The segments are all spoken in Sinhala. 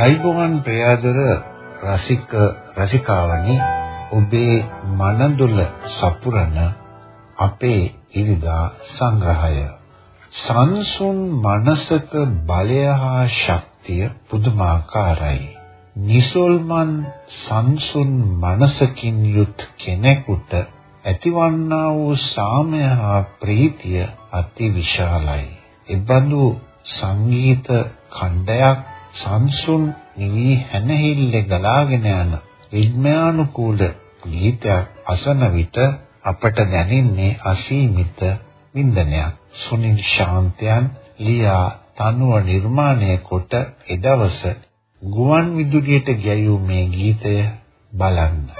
අයිබෝවන් ප්‍රයාදර රසික රසිකාවනි ඔබේ මනදුල සපුරන අපේ ඉරිදා සංග්‍රහය සංසුන් මනසක බලය හා ශක්තිය පුදුමාකාරයි නිසල්මන් සංසුන් මනසකින් යුත් කෙනෙකුට ඇතිවන්නා වූ සාමය හා ප්‍රීතිය අති විශාලයි. එබඳු සංගීත ඛණ්ඩයක් සංසුන් නිවි හැනහිල්ලේ ගලාගෙන යන විඥානුකූල ගීතයක් අසන විට අපට දැනෙන්නේ අසීමිත වින්දනයක්. සුනිල් ශාන්තයන් ලියා තනුව නිර්මාණය කොට එදවස ගුවන් විදුලියට ගැයූ මේ ගීතය බලන්න.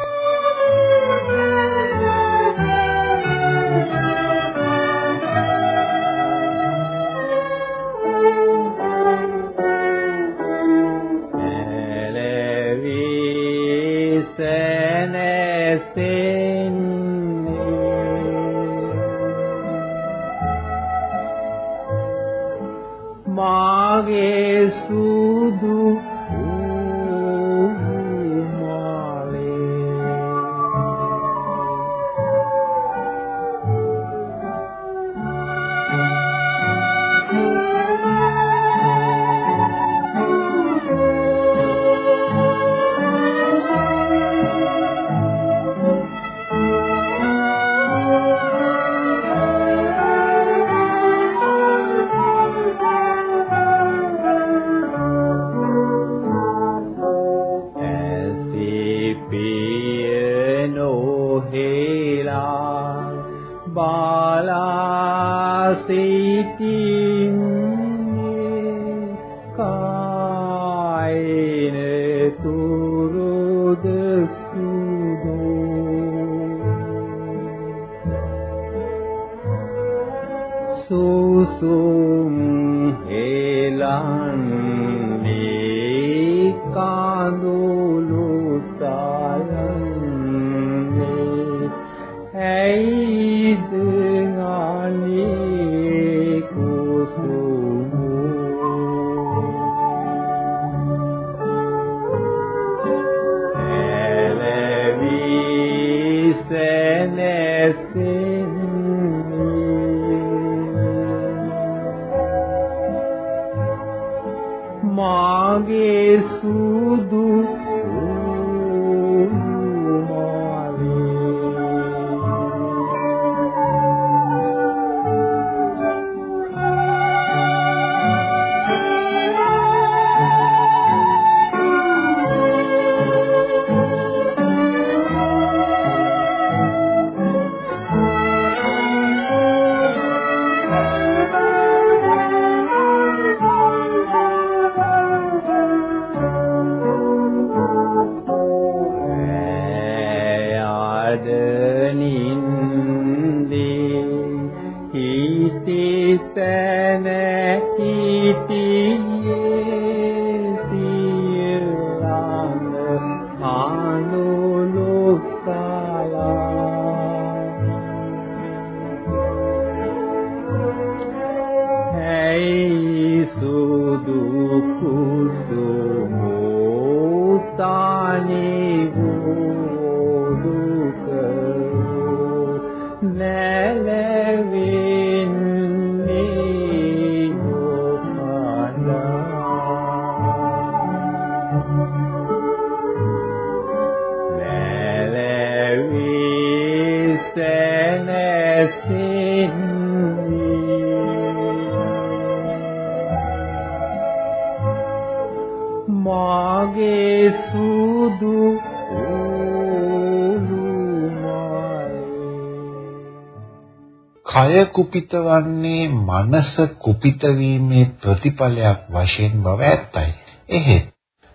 කුපිත වන්නේ මනස කුපිත වීමේ ප්‍රතිඵලයක් වශයෙන් බව ඇත්තයි. එහෙත්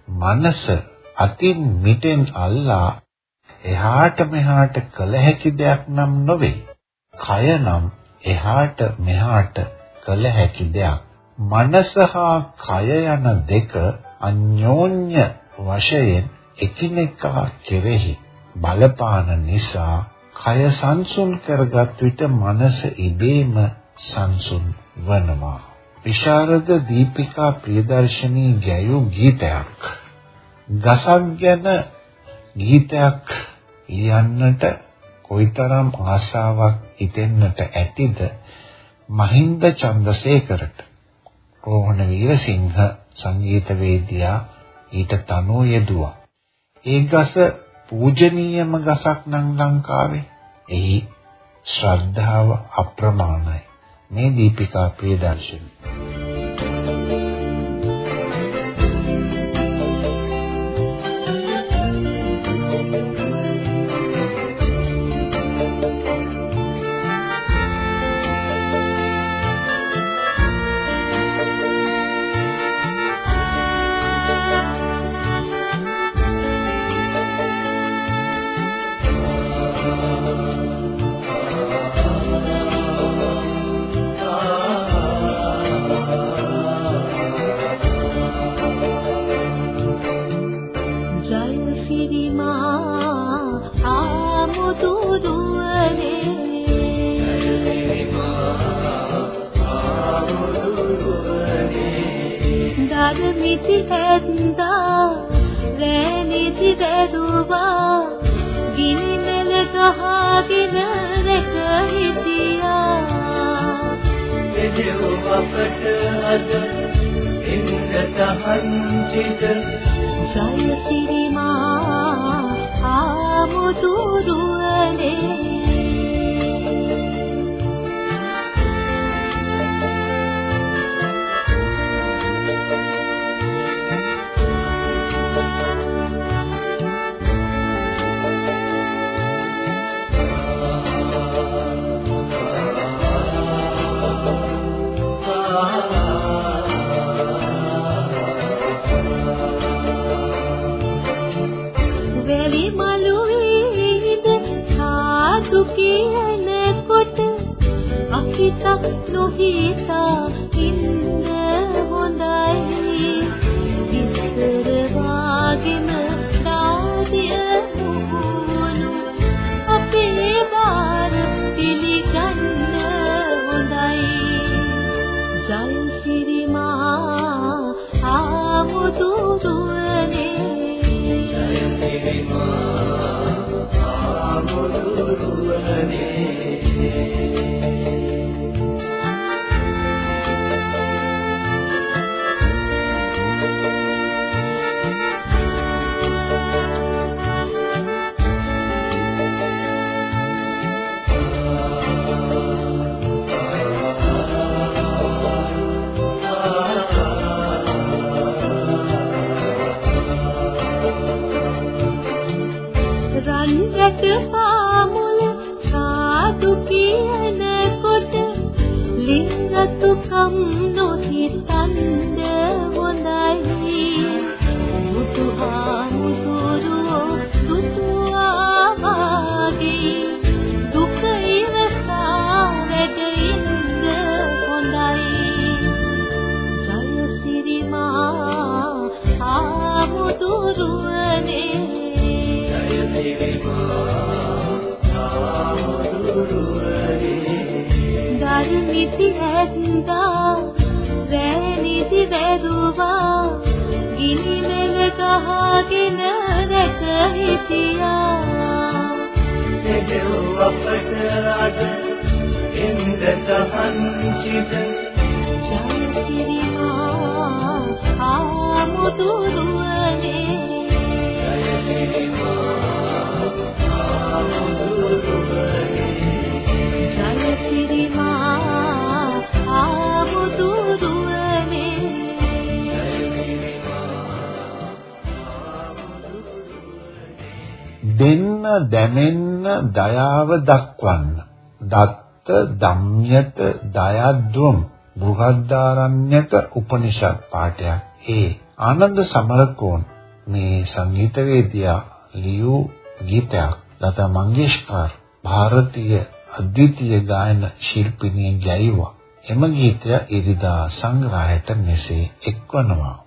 මනස අතින් මිටෙන් අල්ලා එහාට මෙහාට කළ හැකි දෙයක් නම් නොවේ. කය නම් එහාට මෙහාට කළ හැකි දෙයක්. මනස හා කය යන දෙක අන්‍යෝන්‍ය වශයෙන් එකිනෙකා කෙරෙහි බලපාන නිසා කය සංසුන් කරගත් විට මනස ඉබේම සංසුන් වනවා. විශාරද දීපිකා ප්‍රියදර්ශනී ගැයූ ගීතයක්. ගසක් ගැන ගීතයක් ලියන්නට කොයිතරම් ආශාවක් හිතෙන්නට ඇතිද මහින්ද චන්දසේකරට රෝහණ වීරසිංහ සංගීතවේදියා ඊට තනුව යෙදුවා. ඒ ගස පූජනීයම ගසක් නම් ලංකාවේ. එහි ශ්‍රද්ධාව අප්‍රමාණයි. මේ දීපිකා ප්‍රියදර්ශනී නිති ඇත්දා රෑ නිති දැරුවා ගිනි මෙල ගහගෙන රැක හිටියා. දෙදෙව් අපට අද එන්න තහන්චිත ජය සිරිමා ආමුදුරුවනේ නිති ඇත්දා රෑ නිදි වැරුවා ගිනි මෙල ගහගෙන රැක හිටියා. දෙදෙව් අපට අද එන්න තහන්චිත ජයසිරිමා ආමුදුරුවනේ. ජයසිරිමා ආමුදුරුවනේ දෙන්න දැමෙන්න දයාව දක්වන්න. දත්ත ධම්්‍යත දයද්වම් බෘහද්දාරණ්‍යක උපනිෂද් පාඨයක්. ඒ ආනන්ද සමරකෝන් මේ සංගීතවේදියා ලියූ ගීතයක්. ලතා මංගেশකර් ಭಾರತೀಯ අද්විතීය ගායන ශිල්පිනිය ගැයුවා. එම ගීතය ඉරිදා සංග්‍රහයට මෙසේ එක්වනවා.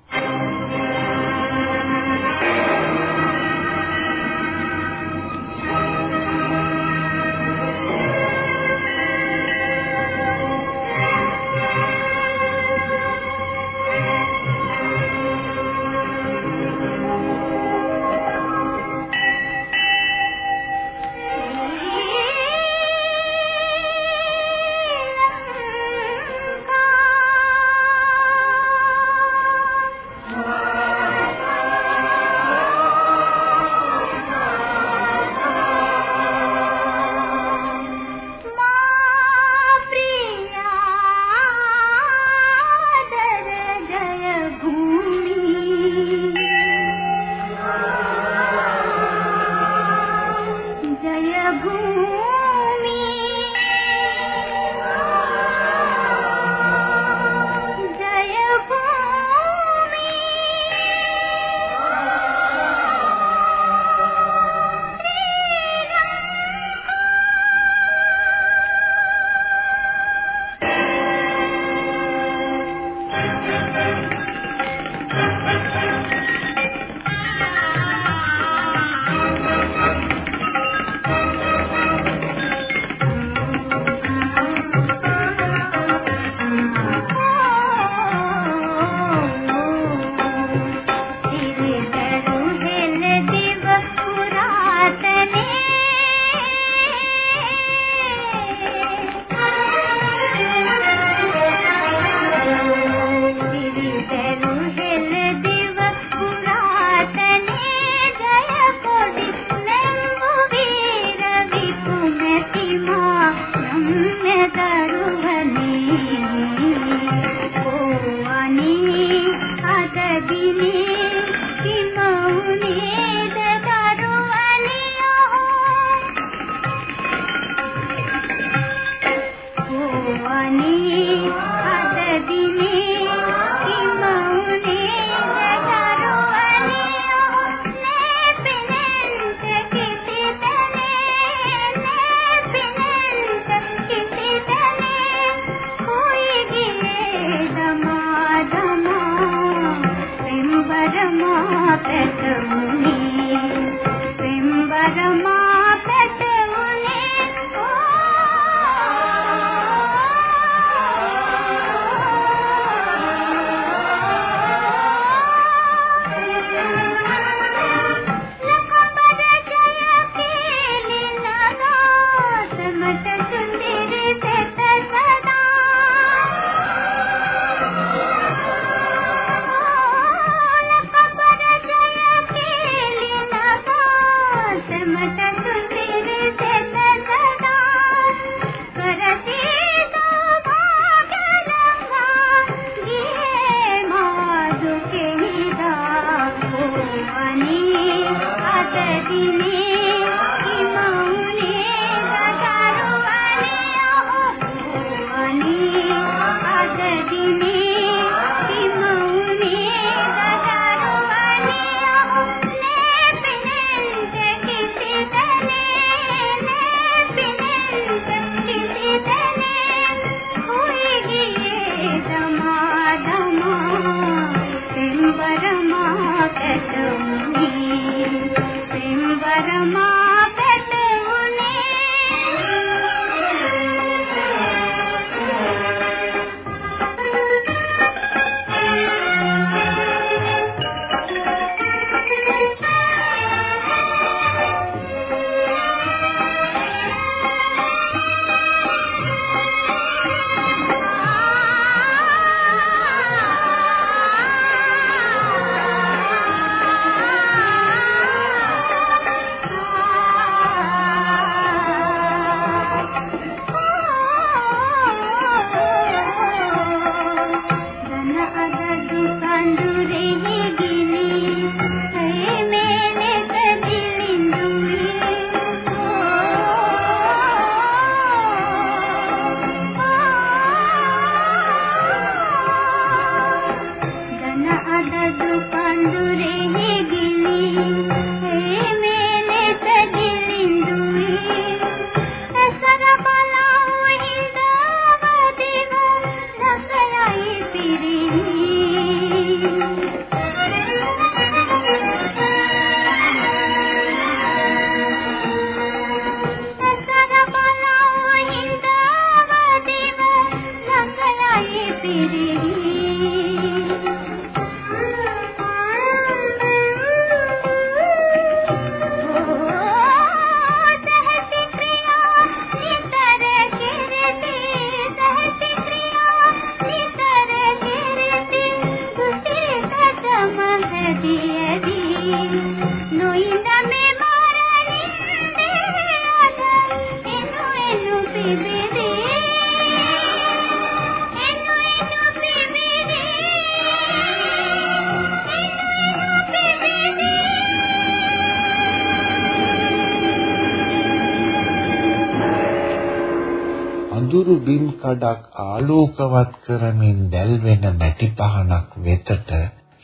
කඩක් ආලෝකවත් කරමින් දැල්වෙන මැටි පහනක් වෙතට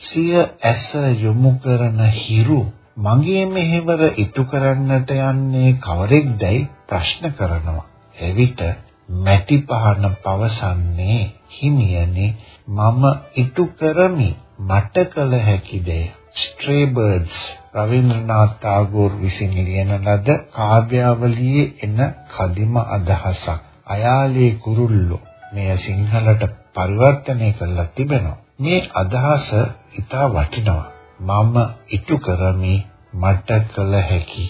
සිය ඇස යොමු කරන හිරු මගේ මෙහෙවර ඉටු කරන්නට යන්නේ කවරෙක්දයි ප්‍රශ්න කරනවා. එවිට මැටි පහන පවසන්නේ හිමියනි මම ඉටු කරමි මට කළ හැකි දෙය. ස්ට්‍රේ බර්ඩ්ස් රවීන්ද්‍රනාත් tagore විසින් ලියන ලද කාව්‍යාවලියේ එන කදිම අදහසක්. අයාලේ කුරුල්ලෝ මෙය සිංහලට පරිවර්තනය කරලා තිබෙනවා. මේ අදහස ඉතා වටිනවා. මම ඉටු කරමි මට කළ හැකි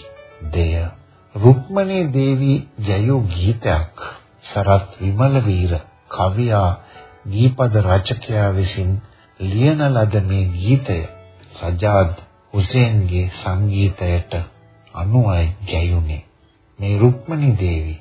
දෙය. රුක්මනී දේවී ජයෝ ගීතයක් සරත් විමල වීර කවියා ගීපද රචකයා විසින් ලියන ලද මේ ගීතය සජාද් හුසේන්ගේ සංගීතයට අනුවයි ගැයුනේ මේ රුක්මනී දේවී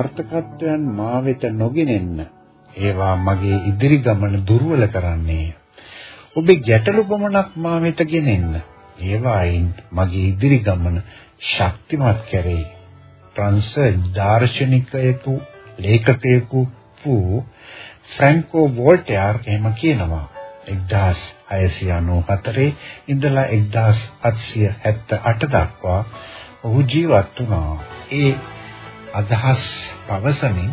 සාර්ථකත්වයන් මා වෙත නොගෙනෙන්න ඒවා මගේ ඉදිරි ගමන දුර්වල කරන්නේය. ඔබේ ගැටලු පමණක් මා වෙත ගෙනෙන්න. ඒවායින් මගේ ඉදිරි ගමන ශක්තිමත් කරේ. ප්‍රංශ දාර්ශනිකයෙකු ලේඛකයෙකු වූ ෆ්‍රැන්කෝ වෝල්ටයාර් එහෙම කියනවා 1694 ඉඳලා 1778 දක්වා ඔහු ජීවත් වුණා. ඒ අදහස් පවසමින්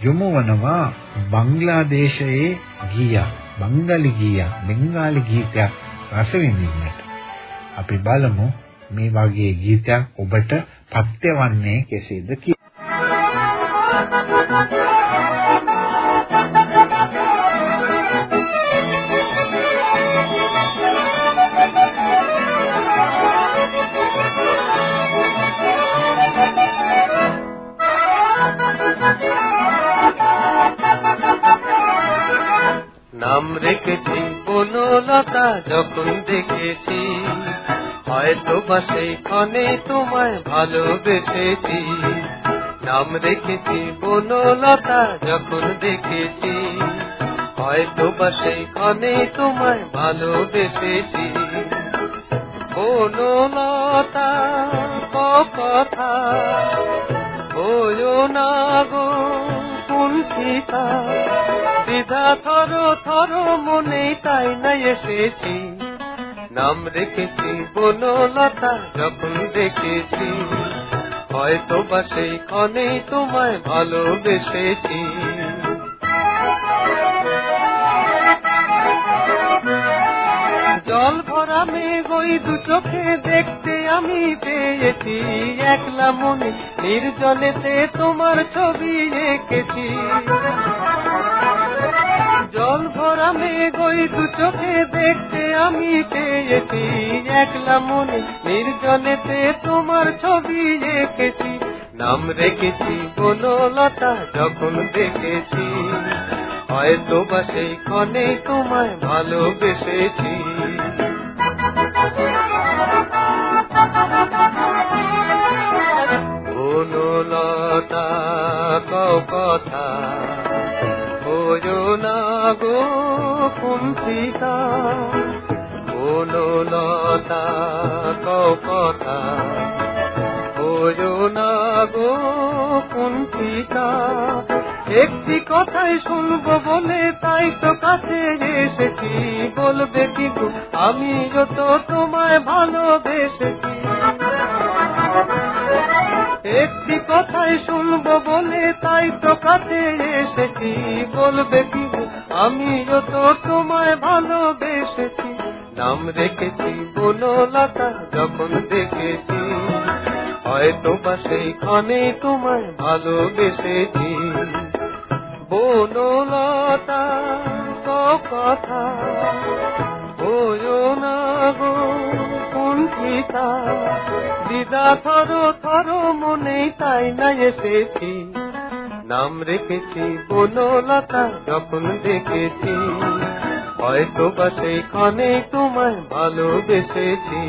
යොමු වනවා බංග්ලාදේශයේ ගීයක්, බංගලි ගීයක්, බෙන්ගාලි ගීතයක් රස විඳින්නට. අපි බලමු මේ වගේ ගීතයක් ඔබට පත්‍ය වන්නේ කෙසේද කියලා. নাম রেখেছি বনলতা যখন দেখেছি, হয়তো বা সেই ক্ষণে তোমায় ভালোবেসেছি। নাম রেখেছি বনলতা যখন দেখেছি, হয়তো বা সেই ক্ষণে তোমায় ভালোবেসেছি। বনলতা কথা হইও না গো। কুণ্ঠিতা দ্বিধা থর থর মনে তাই না এসেছি। নাম রেখেছি বনলতা, যখন দেখেছি। হয়তো বা সেই ক্ষণেই তোমায় ভালোবেসেছি। ওই দু চোখে দেখতে আমি পেয়েছি। একলা মনে নির্জনেতে তোমার ছবি এঁকেছি। জল ভরা মেঘ ওই দু চোখে দেখতে আমি পেয়েছি। একলা মনে নির্জনেতে তোমার ছবি এঁকেছি। নাম রেখেছি বনলতা যখন দেখেছি। হয়তো বা সেই ক্ষণে তোমায় ভালোবেসেছি। কথা। ওজো না গো কুন্ঠিতা বনলতা কও কথা ওজো না গো কুন্ঠিতা একটি কথাই শুনব বলে তাই তো কাছে এসেছি। বলবে কিন্তু আমি যত তোমায় ভালোবেসেছি। একটি কথাই শুনব বলে তাই তো কাছে এসেছি। বলবে কি গো আমি যত তোমায় ভালোবেসেছি। নাম রেখেছি বনলতা যখন দেখেছি। হয়তো বা সেইখানে তোমায় ভালোবেসেছি। বনলতা কথা ওজো না গো। কুণ্ঠিতা দিদা থর থর মনে তাই না এসেছি নাম রেখেছি বনলতা যখন দেখেছি হয়তো বা সেই ক্ষণে তোমায় ভালোবেসেছি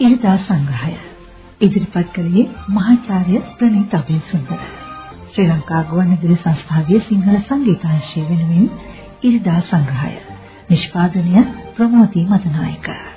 ඉරිදා සංග්‍රහය ඉදිරිපත් කළේ මහාචාර්ය ප්‍රණීත අබේසුන්දර ශ්‍රී ලංකා ගුවන්විදුලි සංස්ථාවේ සිංහල සංගීතාංශය වෙනුවෙන් ඉරිදා සංග්‍රහය. නිෂ්පාදනය ප්‍රමෝදී මදනායක.